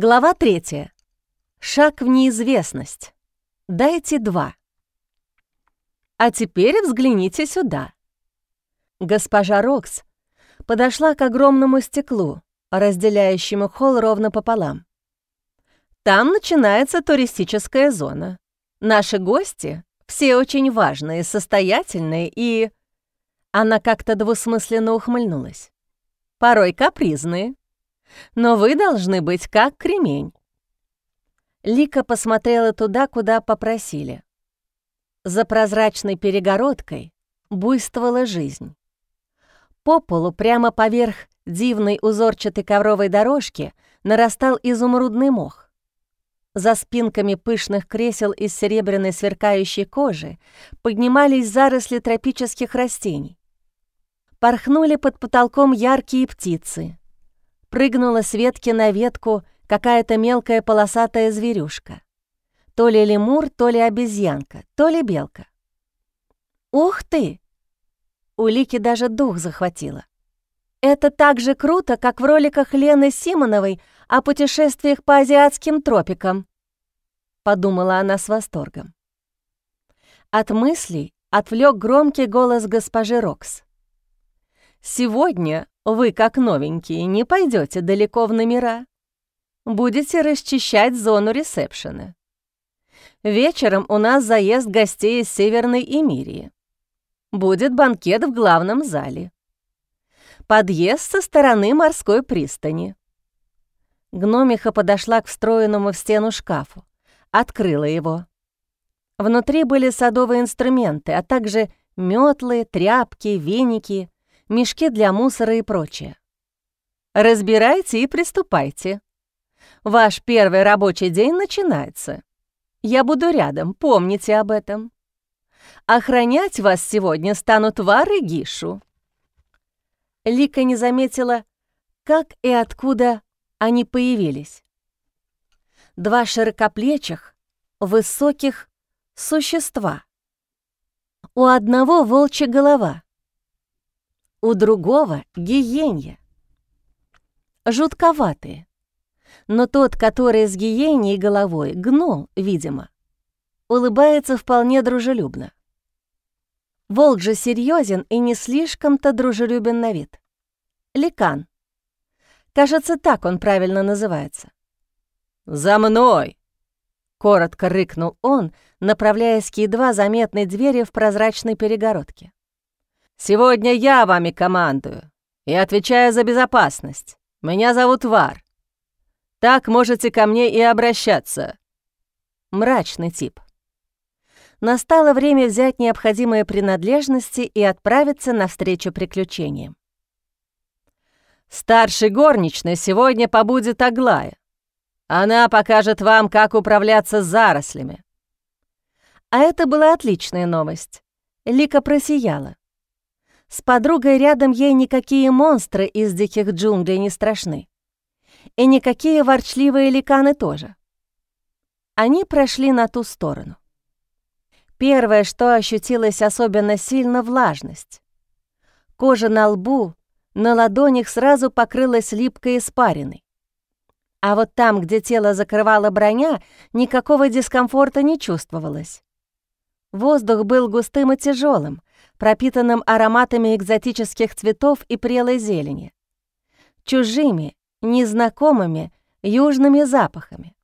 Глава третья. Шаг в неизвестность. Дайте два. А теперь взгляните сюда. Госпожа Рокс подошла к огромному стеклу, разделяющему холл ровно пополам. Там начинается туристическая зона. Наши гости все очень важные, состоятельные и... Она как-то двусмысленно ухмыльнулась. Порой капризные. Но вы должны быть как кремень. Лика посмотрела туда, куда попросили. За прозрачной перегородкой буйствовала жизнь. По полу, прямо поверх дивной узорчатой ковровой дорожки, нарастал изумрудный мох. За спинками пышных кресел из серебряной сверкающей кожи поднимались заросли тропических растений. Порхнули под потолком яркие птицы. Прыгнула с ветки на ветку какая-то мелкая полосатая зверюшка. То ли лемур, то ли обезьянка, то ли белка. «Ух ты!» У Лики даже дух захватило. Это так же круто, как в роликах Лены Симоновой о путешествиях по азиатским тропикам, подумала она с восторгом. От мыслей отвлек громкий голос госпожи Рокс. «Сегодня вы, как новенькие, не пойдете далеко в номера. Будете расчищать зону ресепшена. Вечером у нас заезд гостей из Северной Эмирии. Будет банкет в главном зале. Подъезд со стороны морской пристани. Гномиха подошла к встроенному в стену шкафу, открыла его. Внутри были садовые инструменты, а также метлы, тряпки, веники, мешки для мусора и прочее. Разбирайте и приступайте. Ваш первый рабочий день начинается. Я буду рядом, помните об этом. Охранять вас сегодня станут Вар и Гишу». Лика не заметила, как и откуда они появились. Два широкоплечих, высоких существа. У одного волчья голова, у другого — гиенья. Жутковатые. Но тот, который с гиеней головой, гном, видимо, улыбается вполне дружелюбно. Волк же серьезен и не слишком-то дружелюбен на вид. Ликан. Кажется, так он правильно называется. «За мной!» — коротко рыкнул он, направляясь к едва заметной двери в прозрачной перегородке. «Сегодня я вами командую и отвечаю за безопасность. Меня зовут Вар. Так можете ко мне и обращаться». Мрачный тип настало время взять необходимые принадлежности и отправиться навстречу приключениям. Старшей горничной сегодня побудет Аглая. Она покажет вам, как управляться с зарослями. А это была отличная новость. Лика просияла. С подругой рядом ей никакие монстры из диких джунглей не страшны. И никакие ворчливые ликаны тоже. Они прошли на ту сторону. Первое, что ощутилось особенно сильно — влажность. Кожа на лбу, на ладонях сразу покрылась липкой испариной. А вот там, где тело закрывала броня, никакого дискомфорта не чувствовалось. Воздух был густым и тяжелым, пропитанным ароматами экзотических цветов и прелой зелени. Чужими, незнакомыми, южными запахами.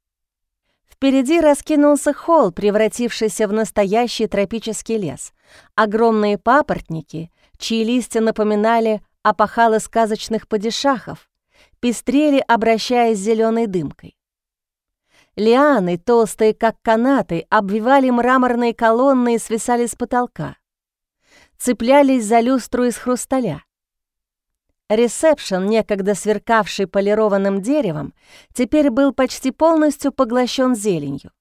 Впереди раскинулся холл, превратившийся в настоящий тропический лес. Огромные папоротники, чьи листья напоминали опахалы сказочных падишахов, пестрели, обращаясь зеленой дымкой. Лианы, толстые как канаты, обвивали мраморные колонны и свисали с потолка. Цеплялись за люстру из хрусталя. Ресепшн, некогда сверкавший полированным деревом, теперь был почти полностью поглощен зеленью.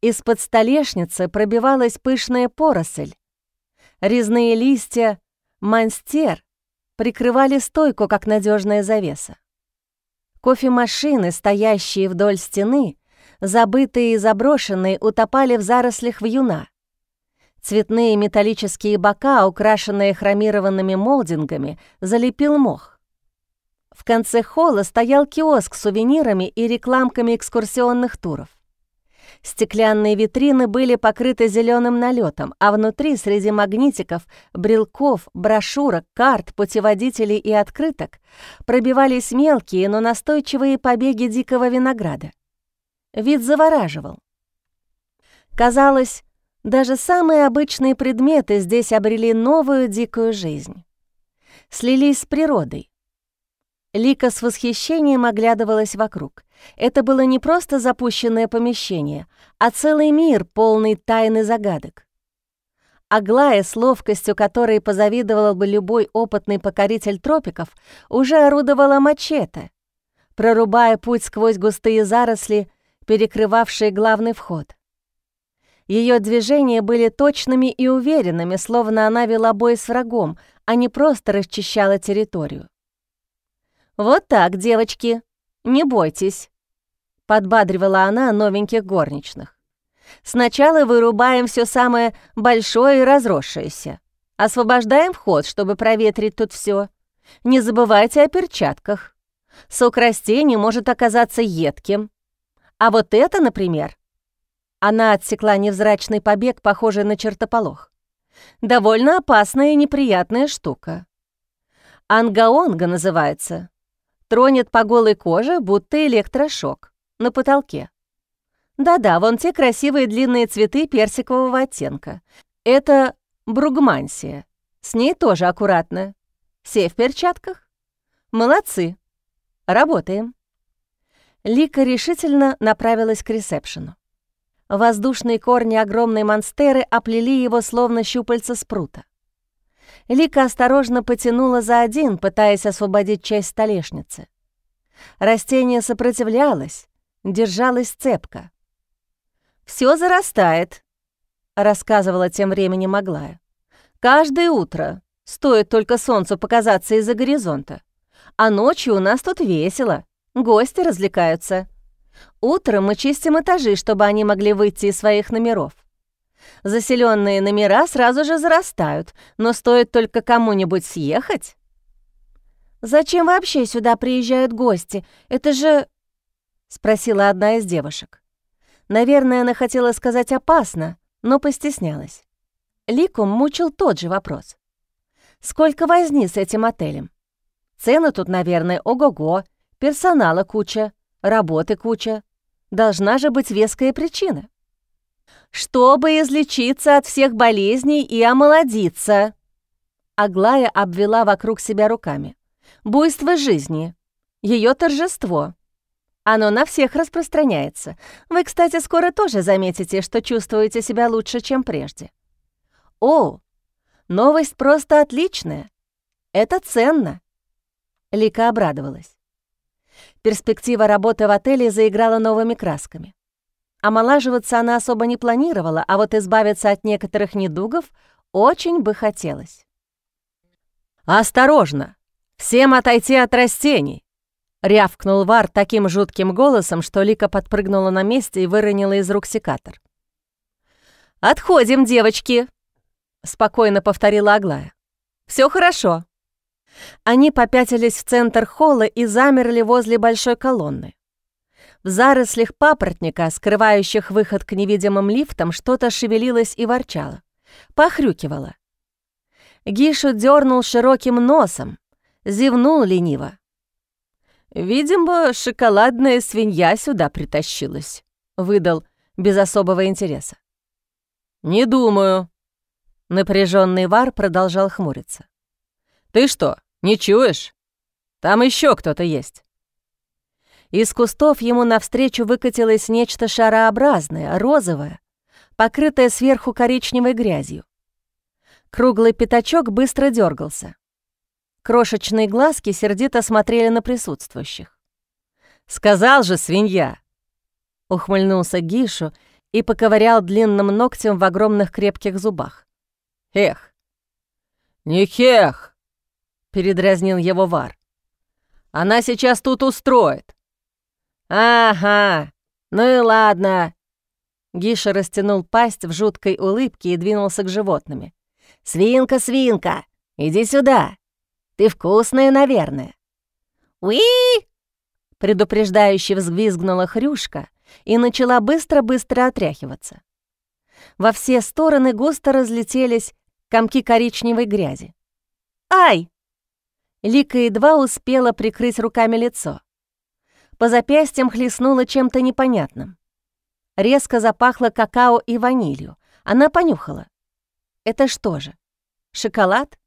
Из-под столешницы пробивалась пышная поросль. Резные листья монстер прикрывали стойку, как надежная завеса. Кофемашины, стоящие вдоль стены, забытые и заброшенные, утопали в зарослях вьюна. Цветные металлические бока, украшенные хромированными молдингами, залепил мох. В конце холла стоял киоск с сувенирами и рекламками экскурсионных туров. Стеклянные витрины были покрыты зеленым налетом, а внутри среди магнитиков, брелков, брошюрок, карт, путеводителей и открыток пробивались мелкие, но настойчивые побеги дикого винограда. Вид завораживал. Казалось, даже самые обычные предметы здесь обрели новую дикую жизнь. Слились с природой. Лика с восхищением оглядывалась вокруг. Это было не просто запущенное помещение, а целый мир, полный тайны загадок. Аглая, с ловкостью которой позавидовал бы любой опытный покоритель тропиков, уже орудовала мачете, прорубая путь сквозь густые заросли, перекрывавшие главный вход. Ее движения были точными и уверенными, словно она вела бой с врагом, а не просто расчищала территорию. «Вот так, девочки, не бойтесь», — подбадривала она новеньких горничных. «Сначала вырубаем все самое большое и разросшееся. Освобождаем вход, чтобы проветрить тут все. Не забывайте о перчатках. Сок растений может оказаться едким. А вот это, например, она отсекла невзрачный побег, похожий на чертополох. Довольно опасная и неприятная штука. Ангаонга называется. Тронет по голой коже, будто электрошок. На потолке. Да-да, вон те красивые длинные цветы персикового оттенка. Это бругмансия. С ней тоже аккуратно. Все в перчатках? Молодцы. Работаем. Лика решительно направилась к ресепшену. Воздушные корни огромной монстеры оплели его словно щупальца спрута. Лика осторожно потянула за один, пытаясь освободить часть столешницы. Растение сопротивлялось, держалось цепко. «Всё зарастает», — рассказывала тем временем Аглая. «Каждое утро, стоит только солнцу показаться из-за горизонта. А ночью у нас тут весело, гости развлекаются». Утром мы чистим этажи, чтобы они могли выйти из своих номеров. Заселенные номера сразу же зарастают, но стоит только кому-нибудь съехать. «Зачем вообще сюда приезжают гости? Это же...» — спросила одна из девушек. Наверное, она хотела сказать «опасно», но постеснялась. Ликум мучил тот же вопрос. «Сколько возни с этим отелем? Цены тут, наверное, ого-го, персонала куча, работы куча. Должна же быть веская причина. Чтобы излечиться от всех болезней и омолодиться. Аглая обвела вокруг себя руками. Буйство жизни. Ее торжество. Оно на всех распространяется. Вы, кстати, скоро тоже заметите, что чувствуете себя лучше, чем прежде. О, новость просто отличная. Это ценно. Лика обрадовалась. Перспектива работы в отеле заиграла новыми красками. Омолаживаться она особо не планировала, а вот избавиться от некоторых недугов очень бы хотелось. «Осторожно! Всем отойти от растений!» — рявкнул Вар таким жутким голосом, что Лика подпрыгнула на месте и выронила из рук секатор. «Отходим, девочки!» — спокойно повторила Аглая. Все хорошо. Они попятились в центр холла и замерли возле большой колонны. В зарослях папоротника, скрывающих выход к невидимым лифтам, что-то шевелилось и ворчало. Похрюкивало. Гишу дернул широким носом, зевнул лениво. «Видимо, шоколадная свинья сюда притащилась», — выдал без особого интереса. «Не думаю», — напряженный Вар продолжал хмуриться. «Ты что, не чуешь? Там еще кто-то есть». Из кустов ему навстречу выкатилось нечто шарообразное, розовое, покрытое сверху коричневой грязью. Круглый пятачок быстро дергался. Крошечные глазки сердито смотрели на присутствующих. «Сказал же, свинья!» Ухмыльнулся Гишу и поковырял длинным ногтем в огромных крепких зубах. «Эх!» «Не хех!» Передразнил его Вар. «Она сейчас тут устроит». «Ага, ну и ладно». Гиша растянул пасть в жуткой улыбке и двинулся к животными. «Свинка, свинка, иди сюда. Ты вкусная, наверное». «Уи!» — предупреждающе взвизгнула хрюшка и начала быстро-быстро отряхиваться. Во все стороны густо разлетелись комки коричневой грязи. «Ай!» Лика едва успела прикрыть руками лицо. По запястьям хлестнуло чем-то непонятным. Резко запахло какао и ванилью. Она понюхала. «Это что же, шоколад?»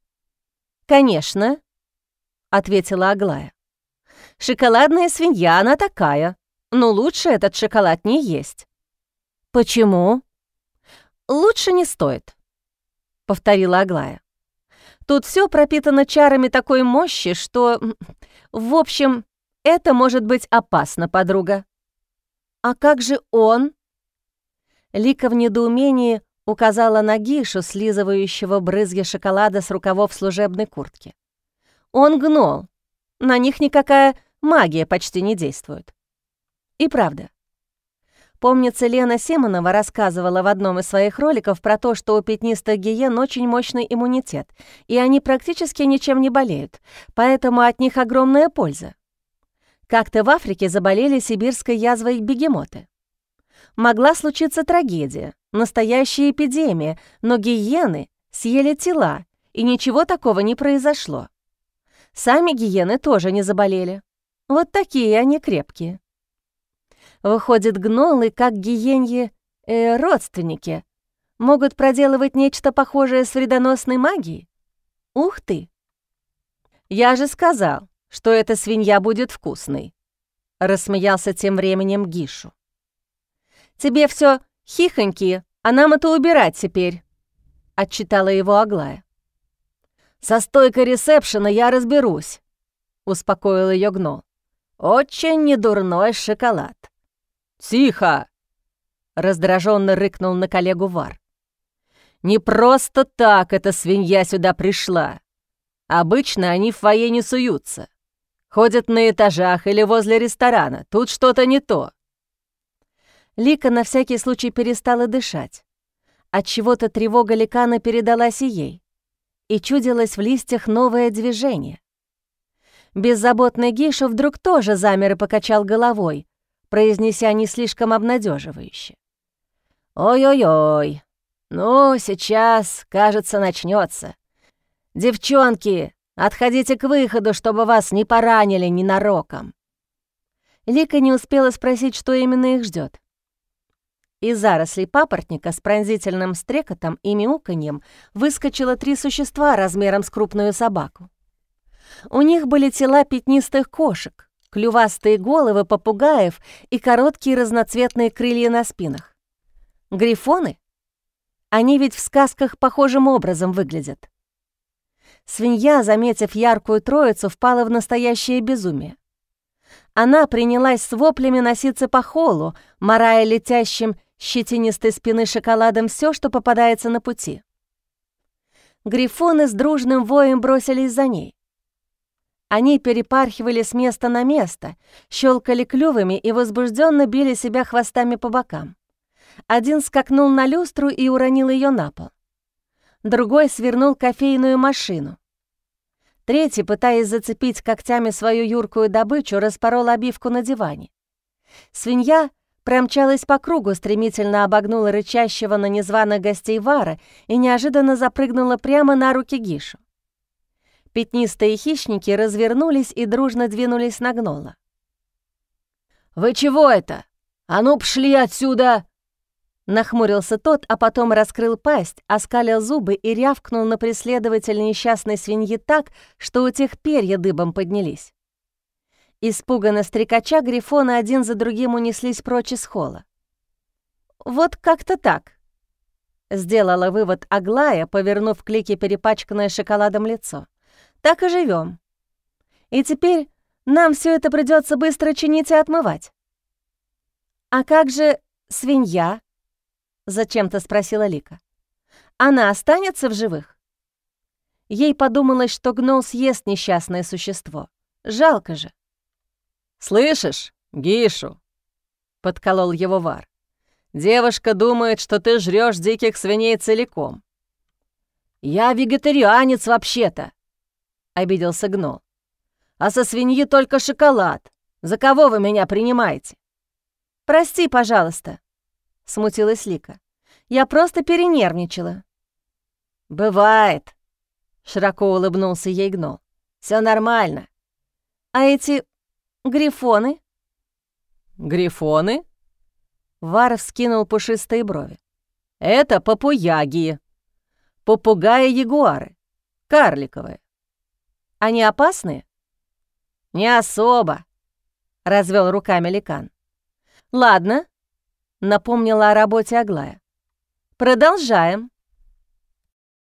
«Конечно», — ответила Аглая. «Шоколадная свинья, она такая, но лучше этот шоколад не есть». «Почему?» «Лучше не стоит», — повторила Аглая. «Тут все пропитано чарами такой мощи, что... В общем, это может быть опасно, подруга». «А как же он?» Лика в недоумении указала на Гишу, слизывающего брызги шоколада с рукавов служебной куртки. «Он гнол. На них никакая магия почти не действует». И правда, Помнится, Лена Симонова рассказывала в одном из своих роликов про то, что у пятнистых гиен очень мощный иммунитет, и они практически ничем не болеют, поэтому от них огромная польза. Как-то в Африке заболели сибирской язвой бегемоты. Могла случиться трагедия, настоящая эпидемия, но гиены съели тела, и ничего такого не произошло. Сами гиены тоже не заболели. Вот такие они крепкие. Выходит, гнолы, как гиеньи, э, родственники, могут проделывать нечто похожее с вредоносной магией? Ух ты! Я же сказал, что эта свинья будет вкусной, рассмеялся тем временем Гишу. Тебе все хихоньки, а нам это убирать теперь, отчитала его Аглая. «Со стойкой ресепшена я разберусь», — успокоил ее гнол. «Очень недурной шоколад». «Тихо!» — раздраженно рыкнул на коллегу Вар. «Не просто так эта свинья сюда пришла. Обычно они в фойе не суются. Ходят на этажах или возле ресторана. Тут что-то не то». Лика на всякий случай перестала дышать. От чего то тревога Ликана передалась и ей. И чудилось в листьях новое движение. Беззаботный Гиша вдруг тоже замер и покачал головой, произнеся не слишком обнадеживающе. «Ой-ой-ой, ну, сейчас, кажется, начнется. Девчонки, отходите к выходу, чтобы вас не поранили ненароком». Лика не успела спросить, что именно их ждет. Из зарослей папоротника с пронзительным стрекотом и мяуканьем выскочило три существа размером с крупную собаку. У них были тела пятнистых кошек, клювастые головы попугаев и короткие разноцветные крылья на спинах. Грифоны? Они ведь в сказках похожим образом выглядят. Свинья, заметив яркую троицу, впала в настоящее безумие. Она принялась с воплями носиться по холу, морая летящим щетинистой спины шоколадом все, что попадается на пути. Грифоны с дружным воем бросились за ней. Они перепархивали с места на место, щелкали клювами и возбужденно били себя хвостами по бокам. Один скакнул на люстру и уронил ее на пол. Другой свернул кофейную машину. Третий, пытаясь зацепить когтями свою юркую добычу, распорол обивку на диване. Свинья промчалась по кругу, стремительно обогнула рычащего на незваных гостей Вара и неожиданно запрыгнула прямо на руки Гишу. Пятнистые хищники развернулись и дружно двинулись на гнола. «Вы чего это? А ну, пшли отсюда!» Нахмурился тот, а потом раскрыл пасть, оскалил зубы и рявкнул на преследователя несчастной свиньи так, что у тех перья дыбом поднялись. Испуганно стрекача грифоны один за другим унеслись прочь из холла. «Вот как-то так», — сделала вывод Аглая, повернув к Лике перепачканное шоколадом лицо так и живем. И теперь нам все это придется быстро чинить и отмывать. «А как же свинья?» — зачем-то спросила Лика. «Она останется в живых?» Ей подумалось, что гнол съест несчастное существо. Жалко же. «Слышишь, Гишу?» — подколол его Вар. «Девушка думает, что ты жрешь диких свиней целиком». «Я вегетарианец вообще-то», обиделся Гно. а со свиньи только шоколад. За кого вы меня принимаете?» «Прости, пожалуйста», — смутилась Лика. «Я просто перенервничала». «Бывает», — широко улыбнулся ей гнол. Все нормально». «А эти грифоны?» «Грифоны?» Вар вскинул пушистые брови. «Это попуяги. Попугаи-ягуары. Карликовые. Они опасны?» «Не особо», — развел руками Ликан. «Ладно», — напомнила о работе Аглая. «Продолжаем.